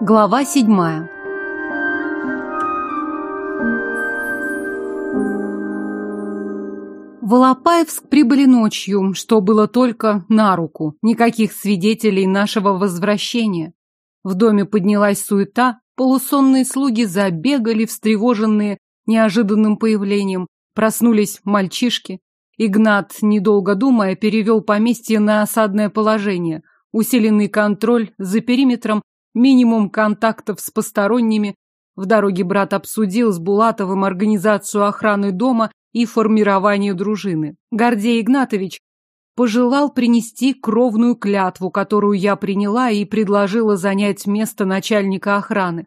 Глава седьмая В Алапаевск прибыли ночью, что было только на руку. Никаких свидетелей нашего возвращения. В доме поднялась суета, полусонные слуги забегали, встревоженные неожиданным появлением. Проснулись мальчишки. Игнат, недолго думая, перевел поместье на осадное положение. Усиленный контроль за периметром, минимум контактов с посторонними. В дороге брат обсудил с Булатовым организацию охраны дома и формирование дружины. Гордей Игнатович пожелал принести кровную клятву, которую я приняла и предложила занять место начальника охраны.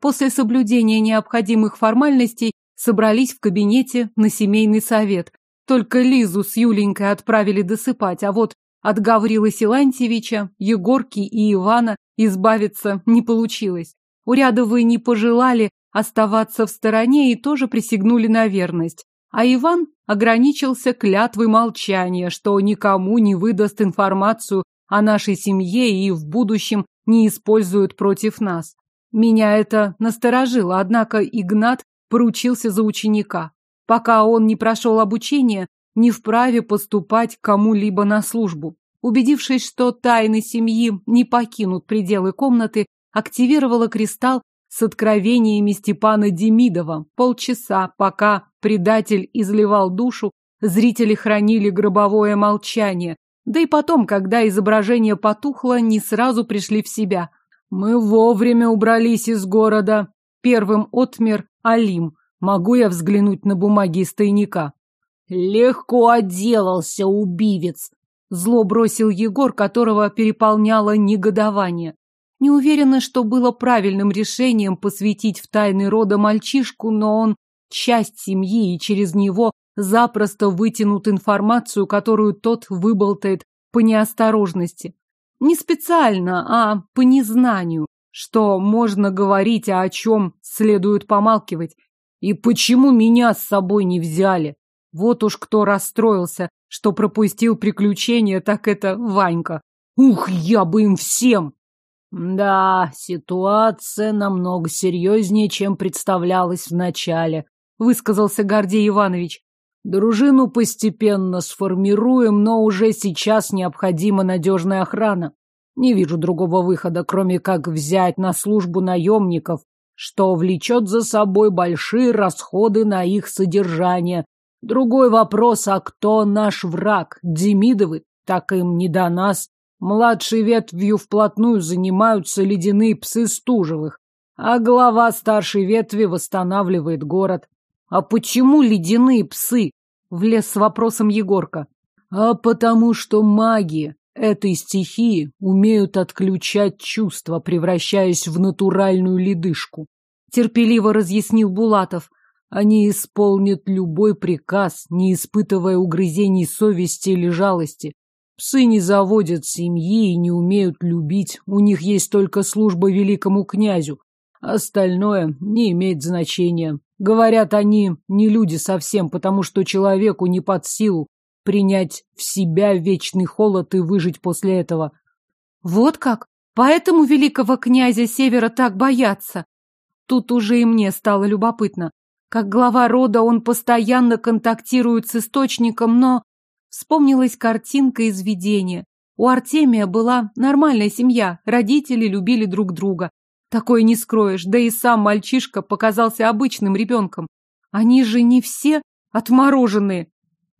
После соблюдения необходимых формальностей собрались в кабинете на семейный совет. Только Лизу с Юленькой отправили досыпать, а вот от Гаврила Силантьевича, Егорки и Ивана избавиться не получилось. Урядовые не пожелали оставаться в стороне и тоже присягнули на верность. А Иван ограничился клятвой молчания, что никому не выдаст информацию о нашей семье и в будущем не использует против нас. Меня это насторожило, однако Игнат поручился за ученика. Пока он не прошел обучение, не вправе поступать кому-либо на службу. Убедившись, что тайны семьи не покинут пределы комнаты, активировала кристалл с откровениями Степана Демидова. Полчаса, пока предатель изливал душу, зрители хранили гробовое молчание. Да и потом, когда изображение потухло, не сразу пришли в себя. Мы вовремя убрались из города. Первым отмер Алим. Могу я взглянуть на бумаги из тайника? Легко отделался убивец. Зло бросил Егор, которого переполняло негодование. Не уверена, что было правильным решением посвятить в тайны рода мальчишку, но он часть семьи, и через него запросто вытянут информацию, которую тот выболтает по неосторожности. Не специально, а по незнанию, что можно говорить, а о чем следует помалкивать. И почему меня с собой не взяли? Вот уж кто расстроился, что пропустил приключения, так это Ванька. Ух, я бы им всем! Да, ситуация намного серьезнее, чем представлялась вначале, высказался Гордей Иванович. Дружину постепенно сформируем, но уже сейчас необходима надежная охрана. Не вижу другого выхода, кроме как взять на службу наемников, что влечет за собой большие расходы на их содержание. Другой вопрос, а кто наш враг? Демидовы? Так им не до нас. Младшей ветвью вплотную занимаются ледяные псы Стужевых, а глава старшей ветви восстанавливает город. А почему ледяные псы? Влез с вопросом Егорка. А потому что маги этой стихии умеют отключать чувства, превращаясь в натуральную ледышку. Терпеливо разъяснил Булатов. Они исполнят любой приказ, не испытывая угрызений совести или жалости. Псы не заводят семьи и не умеют любить. У них есть только служба великому князю. Остальное не имеет значения. Говорят, они не люди совсем, потому что человеку не под силу принять в себя вечный холод и выжить после этого. Вот как? Поэтому великого князя Севера так боятся. Тут уже и мне стало любопытно. Как глава рода он постоянно контактирует с источником, но Вспомнилась картинка из видения. У Артемия была нормальная семья, родители любили друг друга. Такое не скроешь, да и сам мальчишка показался обычным ребенком. Они же не все отмороженные.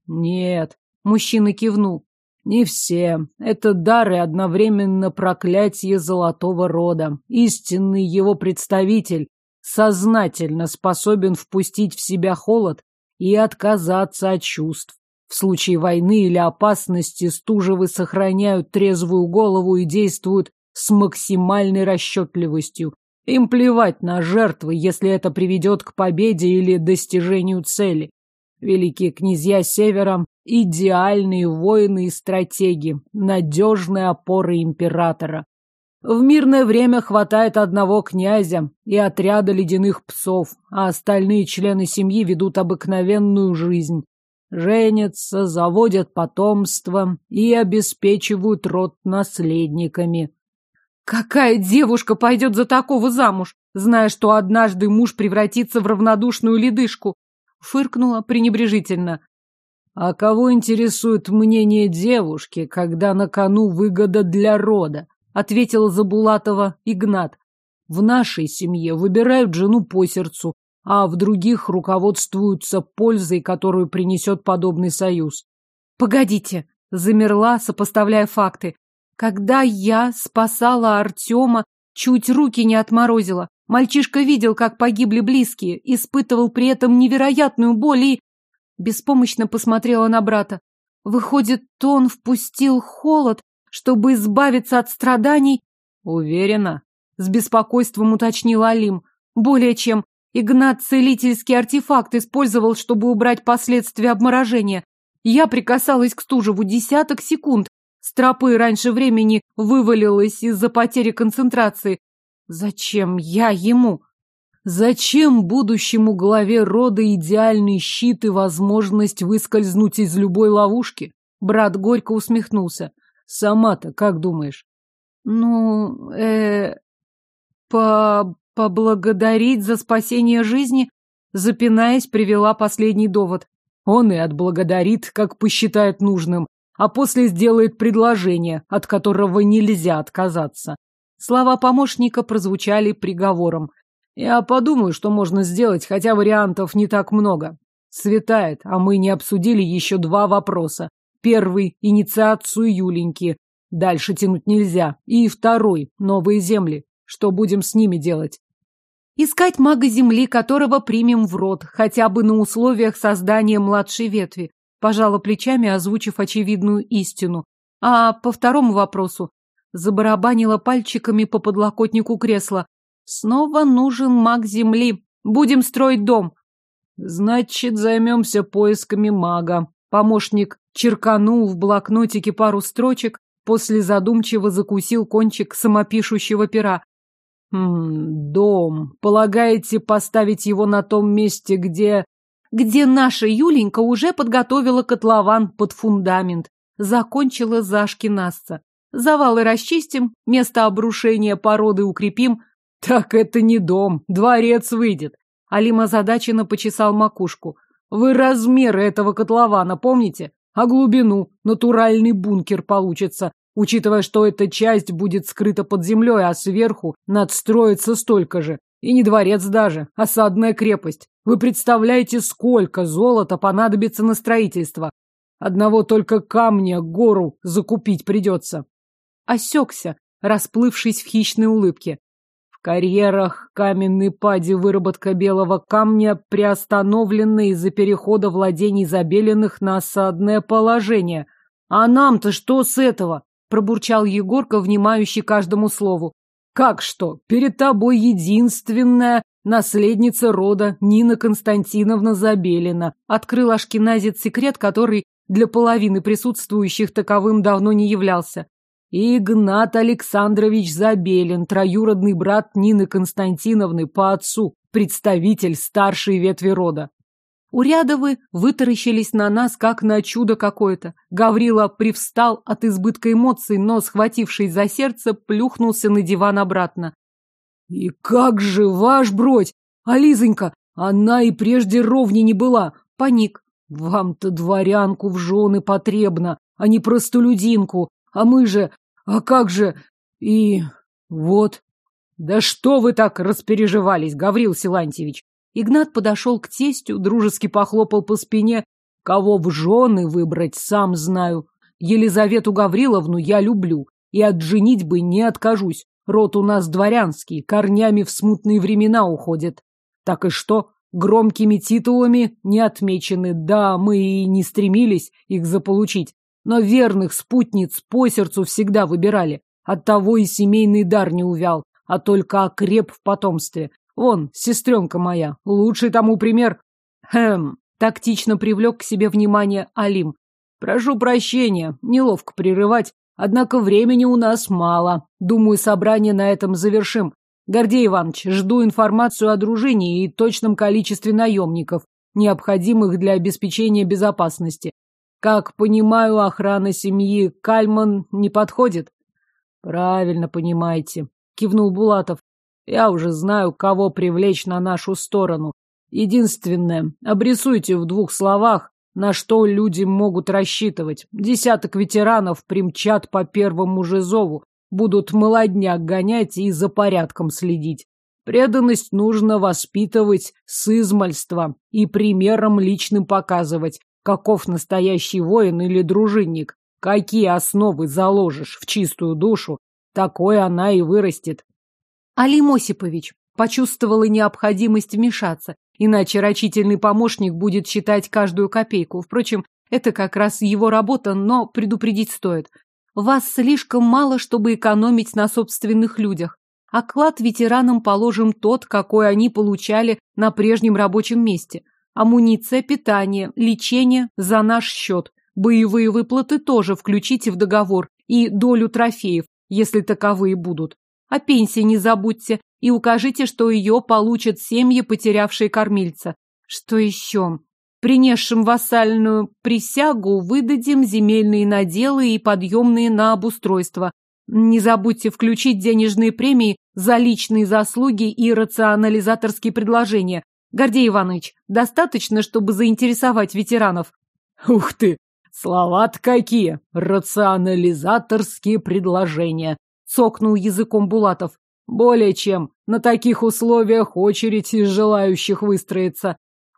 Нет, мужчина кивнул. Не все. Это дар и одновременно проклятие золотого рода. Истинный его представитель сознательно способен впустить в себя холод и отказаться от чувств. В случае войны или опасности Стужевы сохраняют трезвую голову и действуют с максимальной расчетливостью. Им плевать на жертвы, если это приведет к победе или достижению цели. Великие князья Севера – идеальные воины и стратеги, надежные опоры императора. В мирное время хватает одного князя и отряда ледяных псов, а остальные члены семьи ведут обыкновенную жизнь женятся, заводят потомство и обеспечивают род наследниками. Какая девушка пойдет за такого замуж, зная, что однажды муж превратится в равнодушную ледышку? Фыркнула пренебрежительно. А кого интересует мнение девушки, когда на кону выгода для рода? Ответил Забулатова Игнат. В нашей семье выбирают жену по сердцу, а в других руководствуются пользой, которую принесет подобный союз. Погодите, замерла, сопоставляя факты. Когда я спасала Артема, чуть руки не отморозила. Мальчишка видел, как погибли близкие, испытывал при этом невероятную боль и... Беспомощно посмотрела на брата. Выходит, он впустил холод, чтобы избавиться от страданий? Уверена? С беспокойством уточнил Алим. Более чем. Игнат целительский артефакт использовал, чтобы убрать последствия обморожения. Я прикасалась к Стужеву десяток секунд. С тропы раньше времени вывалилась из-за потери концентрации. Зачем я ему? Зачем будущему главе рода идеальный щит и возможность выскользнуть из любой ловушки? Брат горько усмехнулся. Сама-то как думаешь? Ну, э, по поблагодарить за спасение жизни, запинаясь, привела последний довод. Он и отблагодарит, как посчитает нужным, а после сделает предложение, от которого нельзя отказаться. Слова помощника прозвучали приговором. Я подумаю, что можно сделать, хотя вариантов не так много. Светает, а мы не обсудили еще два вопроса. Первый – инициацию Юленьки. Дальше тянуть нельзя. И второй – новые земли. Что будем с ними делать? Искать мага земли, которого примем в род, хотя бы на условиях создания младшей ветви. Пожала плечами, озвучив очевидную истину. А по второму вопросу забарабанила пальчиками по подлокотнику кресла. Снова нужен маг земли. Будем строить дом. Значит, займемся поисками мага. Помощник черканул в блокнотике пару строчек, после задумчиво закусил кончик самопишущего пера. Хм, дом. Полагаете поставить его на том месте, где... Где наша Юленька уже подготовила котлован под фундамент. Закончила зашки Насца. Завалы расчистим, место обрушения породы укрепим. Так это не дом, дворец выйдет. Алима задаченно почесал макушку. Вы размеры этого котлована помните? А глубину? Натуральный бункер получится, учитывая, что эта часть будет скрыта под землей, а сверху надстроится столько же. И не дворец даже, осадная крепость. Вы представляете, сколько золота понадобится на строительство? Одного только камня гору закупить придется осекся, расплывшись в хищной улыбке. Карьерах каменной пади выработка белого камня приостановлена из-за перехода владений Забеленных на осадное положение. А нам-то что с этого? Пробурчал Егорка, внимающий каждому слову. Как что? Перед тобой единственная наследница рода Нина Константиновна Забелина. Открыл Ашкеназит секрет, который для половины присутствующих таковым давно не являлся. Игнат Александрович Забелин, троюродный брат Нины Константиновны по отцу, представитель старшей ветви рода. Урядовы вытаращились на нас, как на чудо какое-то. Гаврила привстал от избытка эмоций, но, схватившись за сердце, плюхнулся на диван обратно. «И как же ваш бродь! А Лизонька, она и прежде ровней не была!» Паник. «Вам-то дворянку в жены потребно, а не простолюдинку, а мы же а как же... И... вот... Да что вы так распереживались, Гаврил Силантьевич? Игнат подошел к тестю, дружески похлопал по спине. Кого в жены выбрать, сам знаю. Елизавету Гавриловну я люблю, и от женитьбы не откажусь. Род у нас дворянский, корнями в смутные времена уходит. Так и что? Громкими титулами не отмечены, да, мы и не стремились их заполучить. Но верных спутниц по сердцу всегда выбирали. Оттого и семейный дар не увял, а только окреп в потомстве. Вон, сестренка моя, лучший тому пример. Хм, тактично привлек к себе внимание Алим. Прошу прощения, неловко прерывать, однако времени у нас мало. Думаю, собрание на этом завершим. Гордей Иванович, жду информацию о дружине и точном количестве наемников, необходимых для обеспечения безопасности. Как понимаю, охрана семьи Кальман не подходит? Правильно понимаете, кивнул Булатов. Я уже знаю, кого привлечь на нашу сторону. Единственное, обрисуйте в двух словах, на что люди могут рассчитывать. Десяток ветеранов примчат по первому же зову, будут молодняк гонять и за порядком следить. Преданность нужно воспитывать с измальства и примером личным показывать, каков настоящий воин или дружинник. Какие основы заложишь в чистую душу, такой она и вырастет. Алим Осипович почувствовала необходимость вмешаться, иначе рачительный помощник будет считать каждую копейку. Впрочем, это как раз его работа, но предупредить стоит. Вас слишком мало, чтобы экономить на собственных людях. Оклад ветеранам положим тот, какой они получали на прежнем рабочем месте. Амуниция, питание, лечение за наш счет. Боевые выплаты тоже включите в договор и долю трофеев, если таковые будут. О пенсии не забудьте и укажите, что ее получат семьи, потерявшие кормильца. Что еще? Принесшим вассальную присягу выдадим земельные наделы и подъемные на обустройство. Не забудьте включить денежные премии за личные заслуги и рационализаторские предложения. Гордей Иванович, достаточно, чтобы заинтересовать ветеранов? Ух ты! Слова-то какие! Рационализаторские предложения! Цокнул языком Булатов. Более чем. На таких условиях очередь из желающих выстроится.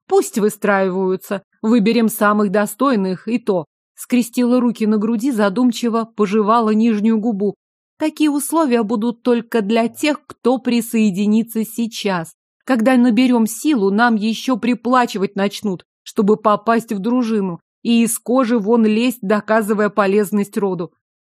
Пусть выстраиваются. Выберем самых достойных, и то. Скрестила руки на груди, задумчиво пожевала нижнюю губу. Такие условия будут только для тех, кто присоединится сейчас. Когда наберем силу, нам еще приплачивать начнут, чтобы попасть в дружину и из кожи вон лезть, доказывая полезность роду.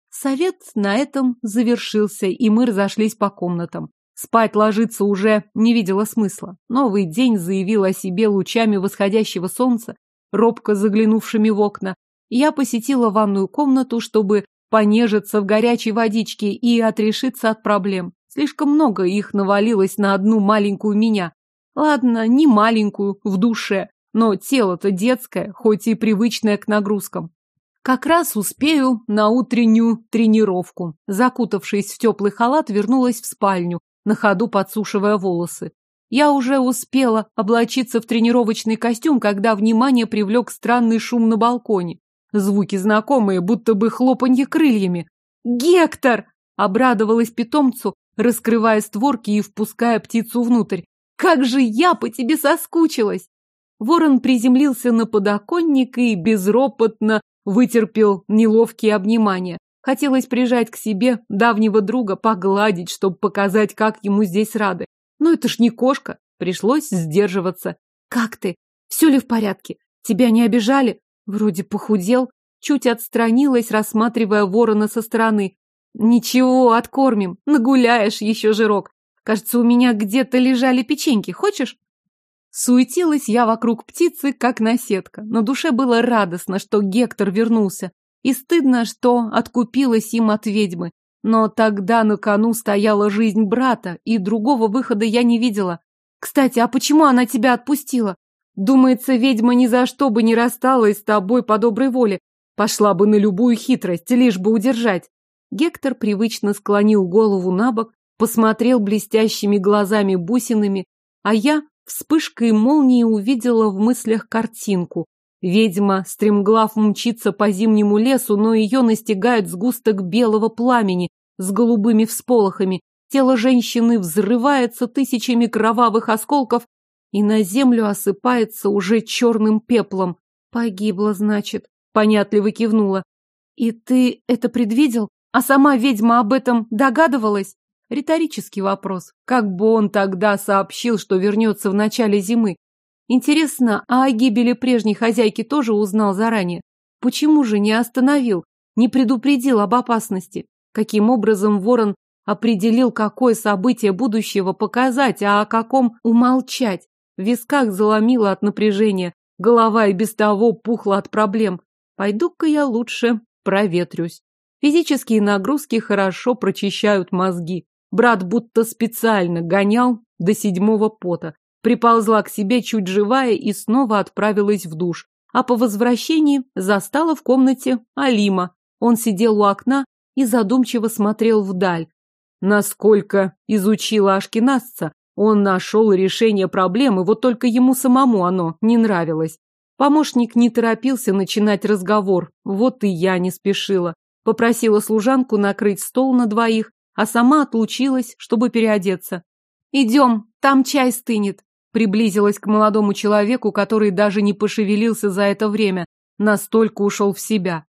Совет на этом завершился, и мы разошлись по комнатам. Спать ложиться уже не видела смысла. Новый день заявил о себе лучами восходящего солнца, робко заглянувшими в окна. Я посетила ванную комнату, чтобы понежиться в горячей водичке и отрешиться от проблем. Слишком много их навалилось на одну маленькую меня. Ладно, не маленькую, в душе, но тело-то детское, хоть и привычное к нагрузкам. Как раз успею на утреннюю тренировку. Закутавшись в теплый халат, вернулась в спальню, на ходу подсушивая волосы. Я уже успела облачиться в тренировочный костюм, когда внимание привлек странный шум на балконе. Звуки знакомые, будто бы хлопанье крыльями. «Гектор!» — обрадовалась питомцу, раскрывая створки и впуская птицу внутрь. «Как же я по тебе соскучилась!» Ворон приземлился на подоконник и безропотно вытерпел неловкие обнимания. Хотелось прижать к себе давнего друга, погладить, чтобы показать, как ему здесь рады. Но это ж не кошка, пришлось сдерживаться. Как ты? Все ли в порядке? Тебя не обижали? Вроде похудел. Чуть отстранилась, рассматривая ворона со стороны. Ничего, откормим. Нагуляешь еще жирок. Кажется, у меня где-то лежали печеньки. Хочешь? Суетилась я вокруг птицы, как наседка. На душе было радостно, что Гектор вернулся. И стыдно, что откупилась им от ведьмы. Но тогда на кону стояла жизнь брата, и другого выхода я не видела. Кстати, а почему она тебя отпустила? Думается, ведьма ни за что бы не рассталась с тобой по доброй воле. Пошла бы на любую хитрость, лишь бы удержать. Гектор привычно склонил голову на бок, посмотрел блестящими глазами бусинами, а я вспышкой молнии увидела в мыслях картинку. Ведьма стремглав мчится по зимнему лесу, но ее настигает сгусток белого пламени с голубыми всполохами. Тело женщины взрывается тысячами кровавых осколков и на землю осыпается уже черным пеплом. Погибла, значит, понятливо кивнула. И ты это предвидел? А сама ведьма об этом догадывалась? Риторический вопрос. Как бы он тогда сообщил, что вернется в начале зимы? Интересно, а о гибели прежней хозяйки тоже узнал заранее? Почему же не остановил, не предупредил об опасности? Каким образом Ворон определил, какое событие будущего показать, а о каком умолчать? В висках заломило от напряжения, голова и без того пухла от проблем. Пойду-ка я лучше проветрюсь. Физические нагрузки хорошо прочищают мозги. Брат будто специально гонял до седьмого пота. Приползла к себе чуть живая и снова отправилась в душ. А по возвращении застала в комнате Алима. Он сидел у окна, и задумчиво смотрел вдаль. Насколько изучила Ашкинасца, он нашел решение проблемы, вот только ему самому оно не нравилось. Помощник не торопился начинать разговор, вот и я не спешила. Попросила служанку накрыть стол на двоих, а сама отлучилась, чтобы переодеться. «Идем, там чай стынет», приблизилась к молодому человеку, который даже не пошевелился за это время, настолько ушел в себя.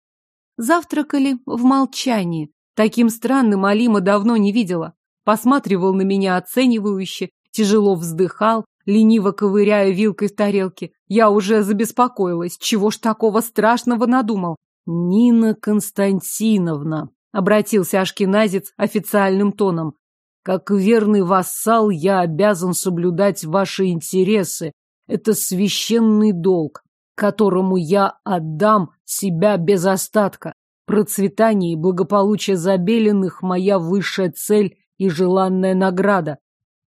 Завтракали в молчании. Таким странным Алима давно не видела. Посматривал на меня оценивающе, тяжело вздыхал, лениво ковыряя вилкой в тарелке. Я уже забеспокоилась, чего ж такого страшного надумал. «Нина Константиновна», — обратился Ашкеназец официальным тоном, «как верный вассал я обязан соблюдать ваши интересы. Это священный долг, которому я отдам себя без остатка. Процветание и благополучие Забелиных — моя высшая цель и желанная награда.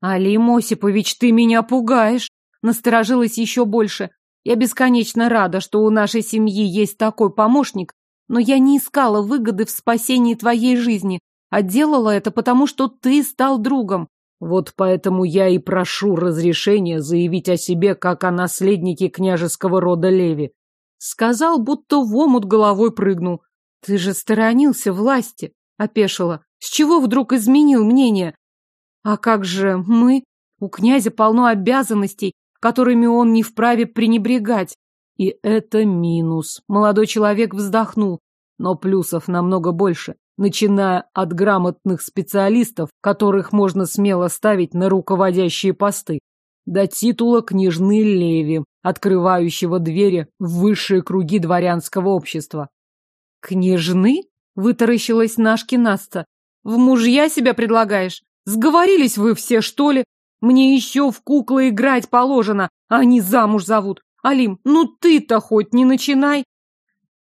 «Алим Осипович, ты меня пугаешь!» Насторожилась еще больше. Я бесконечно рада, что у нашей семьи есть такой помощник, но я не искала выгоды в спасении твоей жизни, а делала это потому, что ты стал другом. Вот поэтому я и прошу разрешения заявить о себе как о наследнике княжеского рода Леви. Сказал, будто в омут головой прыгнул. Ты же сторонился власти, опешила. С чего вдруг изменил мнение? А как же мы? У князя полно обязанностей, которыми он не вправе пренебрегать. И это минус. Молодой человек вздохнул. Но плюсов намного больше, начиная от грамотных специалистов, которых можно смело ставить на руководящие посты, до титула княжны Леви, открывающего двери в высшие круги дворянского общества. «Княжны?» — вытаращилась Нашки Наста. «В мужья себя предлагаешь? Сговорились вы все, что ли? Мне еще в куклы играть положено, а они замуж зовут. Алим, ну ты-то хоть не начинай.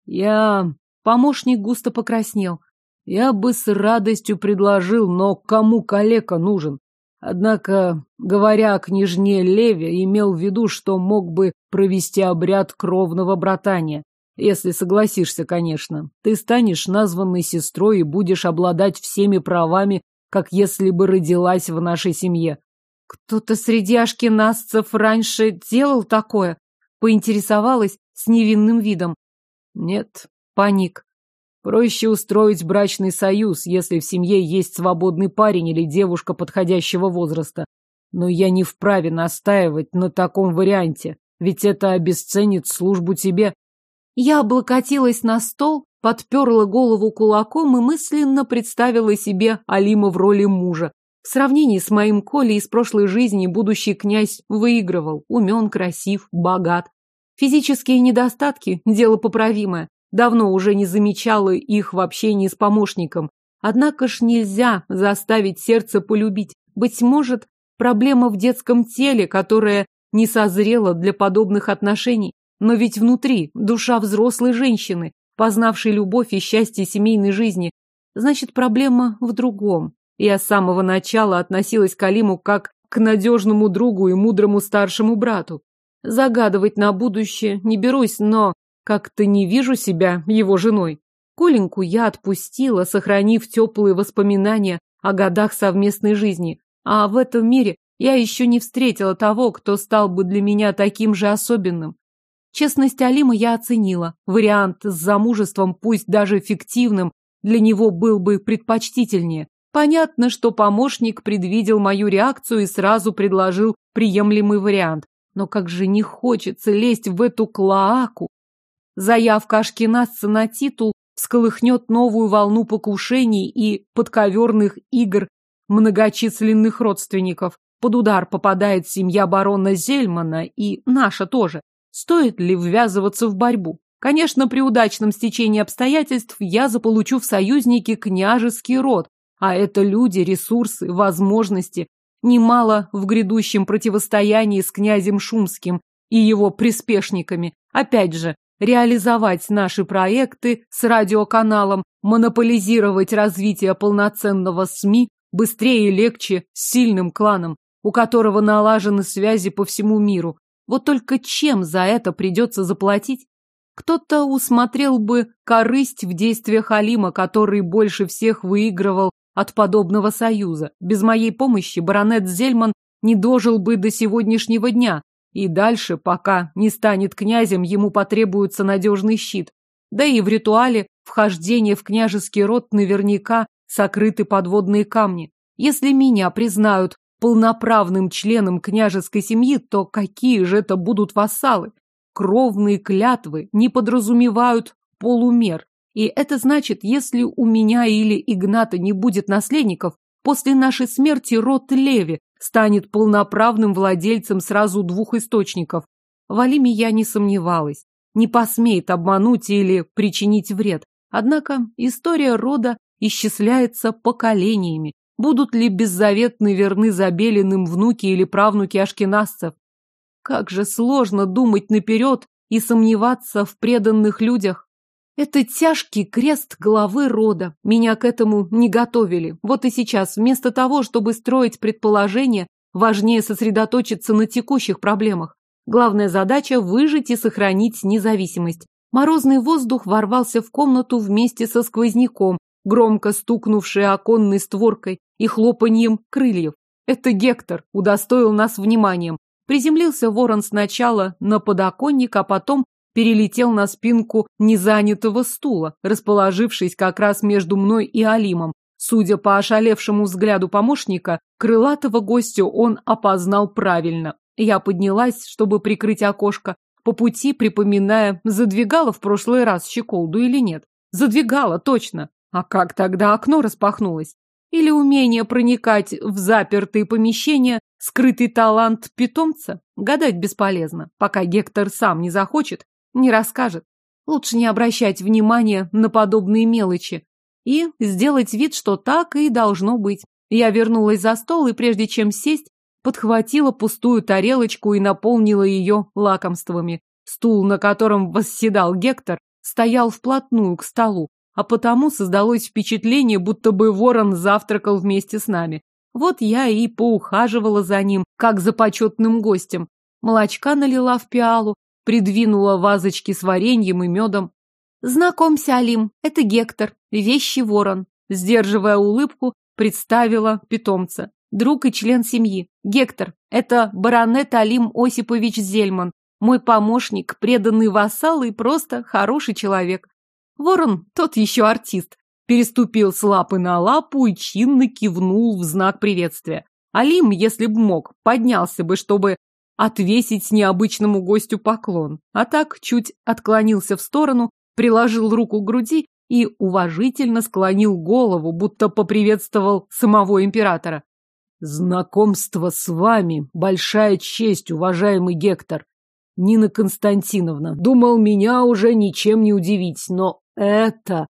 Я... Помощник густо покраснел. Я бы с радостью предложил, но кому калека нужен? Однако, говоря о княжне Леве, имел в виду, что мог бы провести обряд кровного братания. Если согласишься, конечно. Ты станешь названной сестрой и будешь обладать всеми правами как если бы родилась в нашей семье. Кто-то среди ашкеназцев раньше делал такое? Поинтересовалась с невинным видом. Нет, паник. Проще устроить брачный союз, если в семье есть свободный парень или девушка подходящего возраста. Но я не вправе настаивать на таком варианте, ведь это обесценит службу тебе. Я облокотилась на стол, подперла голову кулаком и мысленно представила себе Алима в роли мужа. В сравнении с моим Колей из прошлой жизни будущий князь выигрывал, умен, красив, богат. Физические недостатки – дело поправимое. Давно уже не замечала их в общении с помощником. Однако ж нельзя заставить сердце полюбить. Быть может, проблема в детском теле, которая не созрела для подобных отношений. Но ведь внутри душа взрослой женщины, познавший любовь и счастье семейной жизни. Значит, проблема в другом. Я с самого начала относилась к Алиму как к надежному другу и мудрому старшему брату. Загадывать на будущее не берусь, но как-то не вижу себя его женой. Коленьку я отпустила, сохранив теплые воспоминания о годах совместной жизни. А в этом мире я еще не встретила того, кто стал бы для меня таким же особенным. Честность Алима я оценила. Вариант с замужеством, пусть даже фиктивным, для него был бы предпочтительнее. Понятно, что помощник предвидел мою реакцию и сразу предложил приемлемый вариант. Но как же не хочется лезть в эту клоаку. Заявка Ашкенасца на титул всколыхнет новую волну покушений и подковерных игр многочисленных родственников. Под удар попадает семья барона Зельмана и наша тоже. Стоит ли ввязываться в борьбу? Конечно, при удачном стечении обстоятельств я заполучу в союзники княжеский род, а это люди, ресурсы, возможности. Немало в грядущем противостоянии с князем Шумским и его приспешниками. Опять же, реализовать наши проекты с радиоканалом, монополизировать развитие полноценного СМИ быстрее и легче с сильным кланом, у которого налажены связи по всему миру, вот только чем за это придется заплатить? Кто-то усмотрел бы корысть в действиях Алима, который больше всех выигрывал от подобного союза. Без моей помощи баронет Зельман не дожил бы до сегодняшнего дня, и дальше, пока не станет князем, ему потребуется надежный щит. Да и в ритуале вхождения в княжеский род наверняка сокрыты подводные камни. Если меня признают полноправным членом княжеской семьи, то какие же это будут вассалы? Кровные клятвы не подразумевают полумер. И это значит, если у меня или Игната не будет наследников, после нашей смерти род Леви станет полноправным владельцем сразу двух источников. В Алиме я не сомневалась. Не посмеет обмануть или причинить вред. Однако история рода исчисляется поколениями. Будут ли беззаветно верны забеленным внуки или правнуки ашкенасцев? Как же сложно думать наперед и сомневаться в преданных людях. Это тяжкий крест главы рода. Меня к этому не готовили. Вот и сейчас, вместо того, чтобы строить предположения, важнее сосредоточиться на текущих проблемах. Главная задача – выжить и сохранить независимость. Морозный воздух ворвался в комнату вместе со сквозняком, громко стукнувшей оконной створкой и хлопаньем крыльев. Это Гектор удостоил нас вниманием. Приземлился ворон сначала на подоконник, а потом перелетел на спинку незанятого стула, расположившись как раз между мной и Алимом. Судя по ошалевшему взгляду помощника, крылатого гостя он опознал правильно. Я поднялась, чтобы прикрыть окошко, по пути припоминая, задвигала в прошлый раз щеколду или нет. Задвигала, точно. А как тогда окно распахнулось? Или умение проникать в запертые помещения, скрытый талант питомца? Гадать бесполезно, пока Гектор сам не захочет, не расскажет. Лучше не обращать внимания на подобные мелочи и сделать вид, что так и должно быть. Я вернулась за стол и прежде чем сесть, подхватила пустую тарелочку и наполнила ее лакомствами. Стул, на котором восседал Гектор, стоял вплотную к столу, а потому создалось впечатление, будто бы ворон завтракал вместе с нами. Вот я и поухаживала за ним, как за почетным гостем. Молочка налила в пиалу, придвинула вазочки с вареньем и медом. «Знакомься, Алим, это Гектор, вещий ворон», сдерживая улыбку, представила питомца. Друг и член семьи. Гектор, это баронет Алим Осипович Зельман, мой помощник, преданный вассал и просто хороший человек. Ворон тот еще артист. Переступил с лапы на лапу и чинно кивнул в знак приветствия. Алим, если б мог, поднялся бы, чтобы отвесить необычному гостю поклон. А так чуть отклонился в сторону, приложил руку к груди и уважительно склонил голову, будто поприветствовал самого императора. «Знакомство с вами — большая честь, уважаемый Гектор. Нина Константиновна, думал, меня уже ничем не удивить, но это...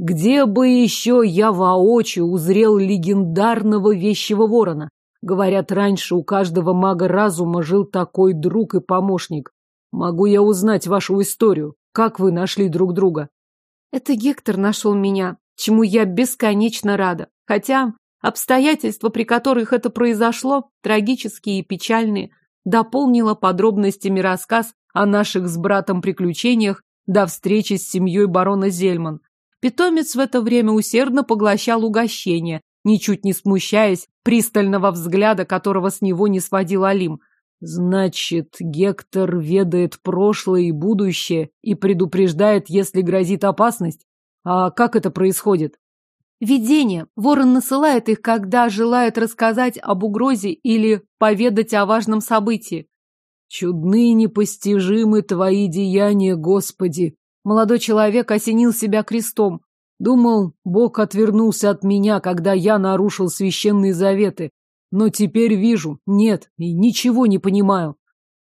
Где бы еще я воочию узрел легендарного вещего ворона? Говорят, раньше у каждого мага разума жил такой друг и помощник. Могу я узнать вашу историю? Как вы нашли друг друга? Это Гектор нашел меня, чему я бесконечно рада. Хотя обстоятельства, при которых это произошло, трагические и печальные, дополнила подробностями рассказ о наших с братом приключениях до встречи с семьей барона Зельман. Питомец в это время усердно поглощал угощение, ничуть не смущаясь пристального взгляда, которого с него не сводил Алим. Значит, Гектор ведает прошлое и будущее и предупреждает, если грозит опасность? А как это происходит? Видение. Ворон насылает их, когда желает рассказать об угрозе или поведать о важном событии. Чудны непостижимы твои деяния, Господи. Молодой человек осенил себя крестом. Думал, Бог отвернулся от меня, когда я нарушил священные заветы. Но теперь вижу, нет, и ничего не понимаю.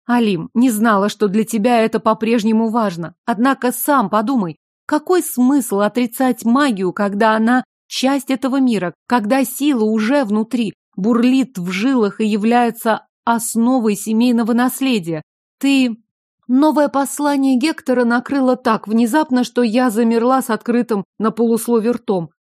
Алим, не знала, что для тебя это по-прежнему важно. Однако сам подумай, какой смысл отрицать магию, когда она часть этого мира, когда сила уже внутри, бурлит в жилах и является основой семейного наследия? Ты Новое послание Гектора накрыло так внезапно, что я замерла с открытым на полуслове ртом.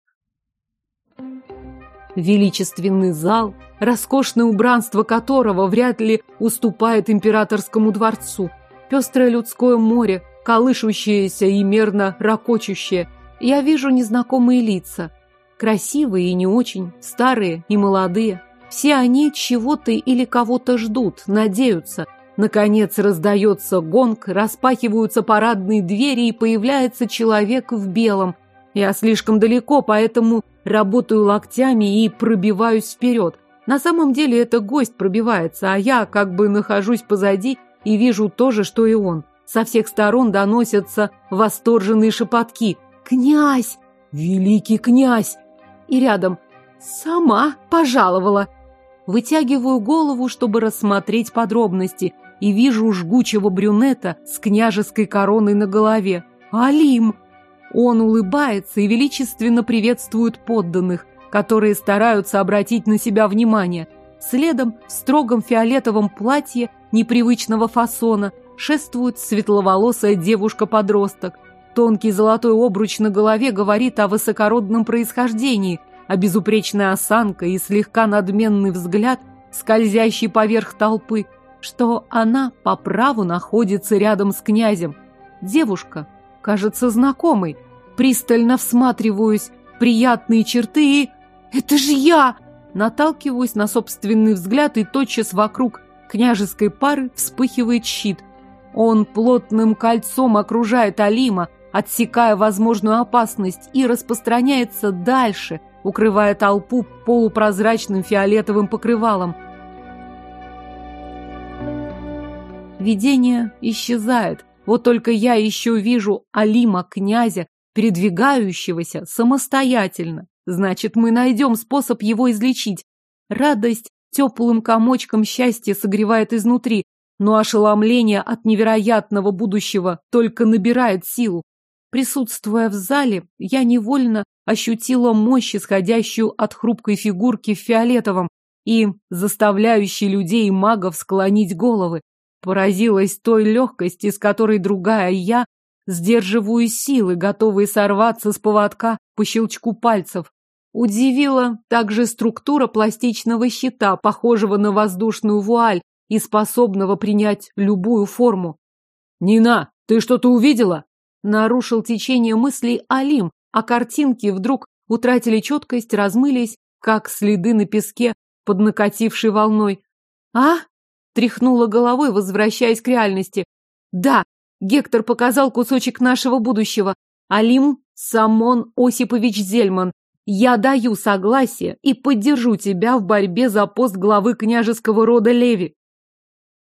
Величественный зал, роскошное убранство которого вряд ли уступает императорскому дворцу, пестрое людское море, колышущееся и мерно ракочущее. Я вижу незнакомые лица. Красивые и не очень, старые и молодые. Все они чего-то или кого-то ждут, надеются. Наконец раздается гонг, распахиваются парадные двери и появляется человек в белом. Я слишком далеко, поэтому работаю локтями и пробиваюсь вперед. На самом деле это гость пробивается, а я как бы нахожусь позади и вижу то же, что и он. Со всех сторон доносятся восторженные шепотки. «Князь! Великий князь!» И рядом «Сама пожаловала!» Вытягиваю голову, чтобы рассмотреть подробности, и вижу жгучего брюнета с княжеской короной на голове. «Алим!» Он улыбается и величественно приветствует подданных, которые стараются обратить на себя внимание. Следом в строгом фиолетовом платье непривычного фасона шествует светловолосая девушка-подросток. Тонкий золотой обруч на голове говорит о высокородном происхождении, а безупречная осанка и слегка надменный взгляд, скользящий поверх толпы, что она по праву находится рядом с князем. Девушка кажется знакомой. Пристально всматриваюсь, приятные черты и... «Это же я!» Наталкиваюсь на собственный взгляд, и тотчас вокруг княжеской пары вспыхивает щит. Он плотным кольцом окружает Алима, отсекая возможную опасность, и распространяется дальше, укрывая толпу полупрозрачным фиолетовым покрывалом. Видение исчезает. Вот только я еще вижу Алима, князя, передвигающегося самостоятельно. Значит, мы найдем способ его излечить. Радость теплым комочком счастья согревает изнутри, но ошеломление от невероятного будущего только набирает силу. Присутствуя в зале, я невольно ощутила мощь, исходящую от хрупкой фигурки в фиолетовом и заставляющей людей и магов склонить головы. Поразилась той легкости, с которой другая я сдерживаю силы, готовые сорваться с поводка по щелчку пальцев. Удивила также структура пластичного щита, похожего на воздушную вуаль и способного принять любую форму. «Нина, ты что-то увидела?» Нарушил течение мыслей Алим, а картинки вдруг утратили четкость, размылись, как следы на песке под накатившей волной. «А?» — тряхнула головой, возвращаясь к реальности. «Да, Гектор показал кусочек нашего будущего. Алим Самон Осипович Зельман, я даю согласие и поддержу тебя в борьбе за пост главы княжеского рода Леви.